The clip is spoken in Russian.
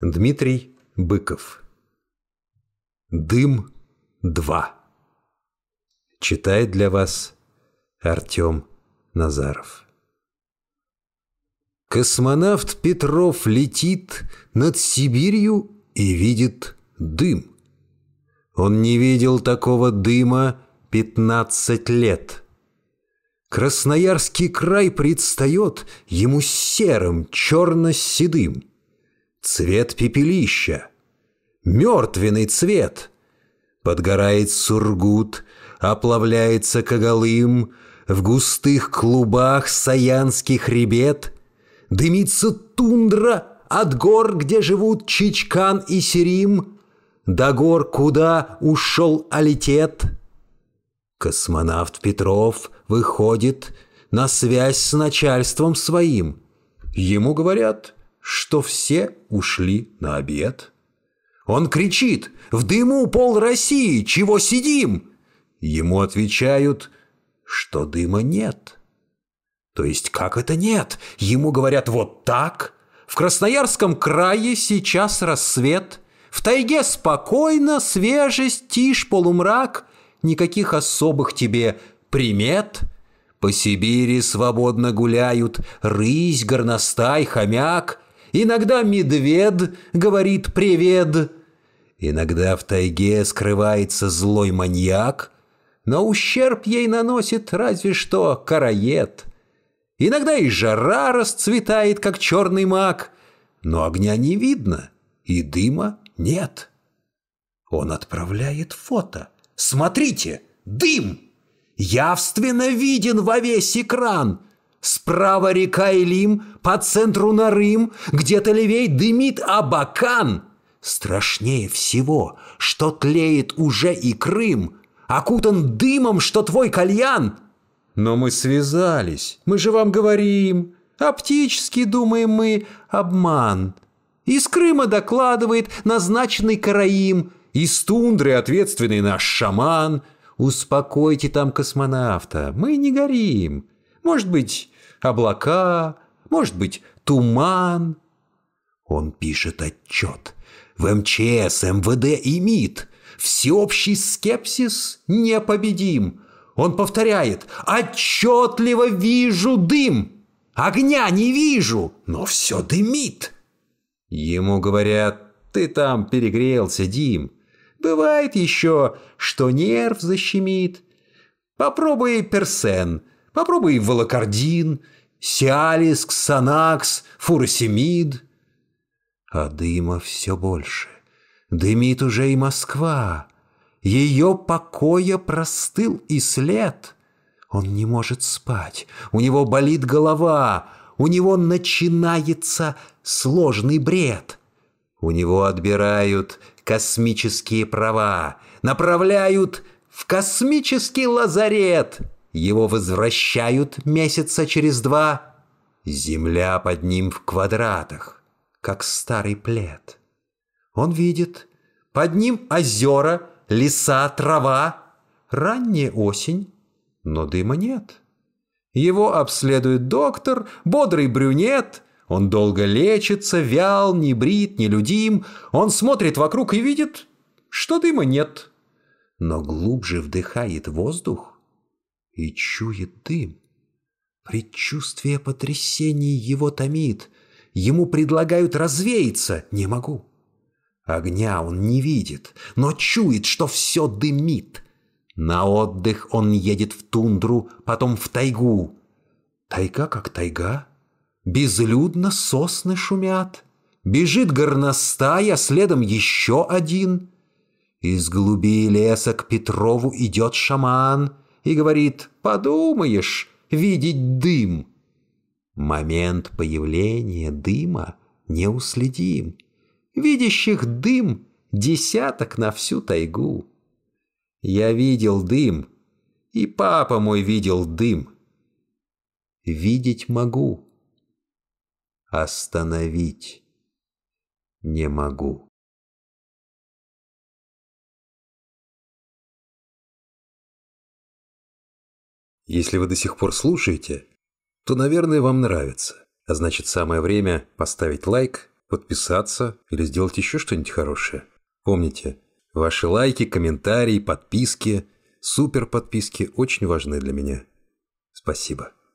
Дмитрий Быков Дым 2 Читает для вас Артем Назаров Космонавт Петров летит над Сибирью и видит дым. Он не видел такого дыма пятнадцать лет. Красноярский край предстает ему серым, черно-седым. Цвет пепелища, мертвенный цвет. Подгорает сургут, оплавляется коголым, В густых клубах саянский хребет Дымится тундра от гор, где живут Чичкан и Серим, До гор, куда ушел Алитет. Космонавт Петров выходит на связь с начальством своим. Ему говорят, что все ушли на обед. Он кричит «В дыму пол России! Чего сидим?» Ему отвечают, что дыма нет. То есть как это нет? Ему говорят вот так. В Красноярском крае сейчас рассвет. В тайге спокойно, свежесть, тишь, полумрак. Никаких особых тебе примет. По Сибири свободно гуляют рысь, горностай, хомяк. Иногда медведь говорит «привет». Иногда в тайге скрывается злой маньяк, но ущерб ей наносит разве что караед. Иногда и жара расцветает, как черный мак, но огня не видно и дыма нет. Он отправляет фото. Смотрите, дым! Явственно виден во весь экран. Справа река Илим, по центру Нарым, где-то левей дымит Абакан. Страшнее всего, что тлеет уже и Крым, окутан дымом, что твой кальян. Но мы связались, мы же вам говорим. Оптически, думаем мы, обман. Из Крыма докладывает назначенный караим, из тундры ответственный наш шаман. Успокойте там космонавта, мы не горим. Может быть, облака, может быть, туман. Он пишет отчет в МЧС, МВД и МИД. Всеобщий скепсис непобедим. Он повторяет «Отчетливо вижу дым! Огня не вижу, но все дымит!» Ему говорят «Ты там перегрелся, Дим. Бывает еще, что нерв защемит. Попробуй персен, попробуй волокордин, сиалис, ксанакс, фуросемид». А дыма все больше. Дымит уже и Москва. Ее покоя простыл и след. Он не может спать, у него болит голова, у него начинается сложный бред. У него отбирают космические права, направляют в космический лазарет. Его возвращают месяца через два. Земля под ним в квадратах, как старый плед. Он видит, под ним озера, леса, трава, ранняя осень, но дыма нет. Его обследует доктор, бодрый брюнет. Он долго лечится, вял, не брит, нелюдим. Он смотрит вокруг и видит, что дыма нет. Но глубже вдыхает воздух и чует дым. Предчувствие потрясений его томит. Ему предлагают развеяться. Не могу. Огня он не видит, но чует, что все дымит. На отдых он едет в тундру, потом в тайгу. Тайга как тайга. Безлюдно сосны шумят. Бежит горностай, а следом еще один. Из глуби леса к Петрову идет шаман и говорит «Подумаешь, видеть дым». Момент появления дыма не уследим видящих дым десяток на всю тайгу. Я видел дым, и папа мой видел дым. Видеть могу, остановить не могу. Если вы до сих пор слушаете, то, наверное, вам нравится. А значит, самое время поставить лайк подписаться или сделать еще что-нибудь хорошее. Помните, ваши лайки, комментарии, подписки, супер подписки очень важны для меня. Спасибо.